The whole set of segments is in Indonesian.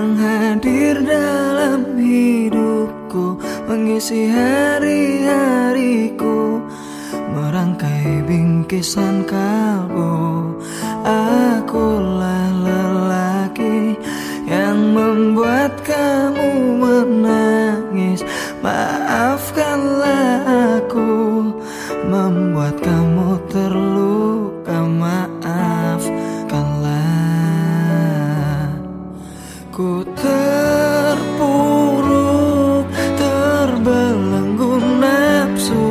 yang hadir dalam hidupku Mengisi hari-hariku Merangkai bingkisan kalbu. Akulah lelaki yang membuat kamu menangis. Maafkanlah aku membuat kamu terluka Ku terpuruk terbelenggu nafsu.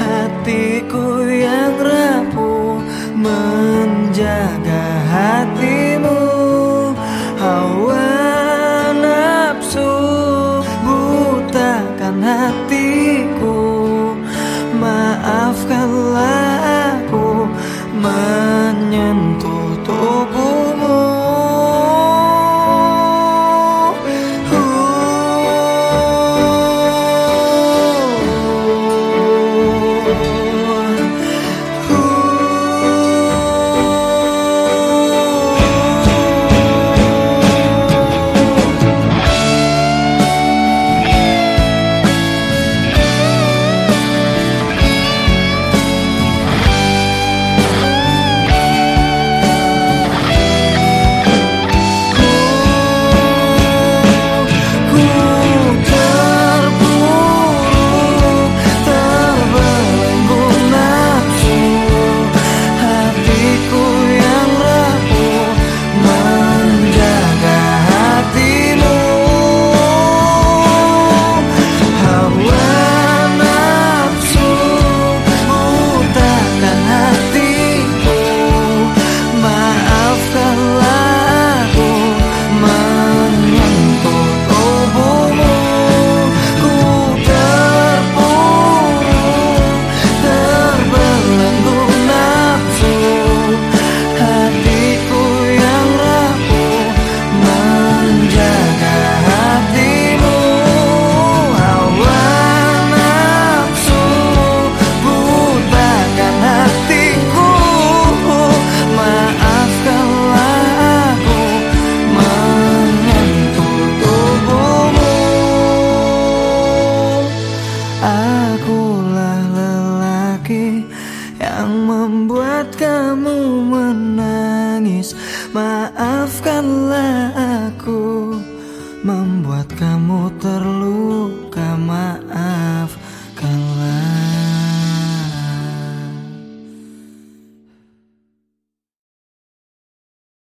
Hatiku yang rapuh menjaga hatimu. Hawa nafsu butakan hatiku yang membuat kamu menangis. Maafkanlah aku membuat kamu terluka Maaf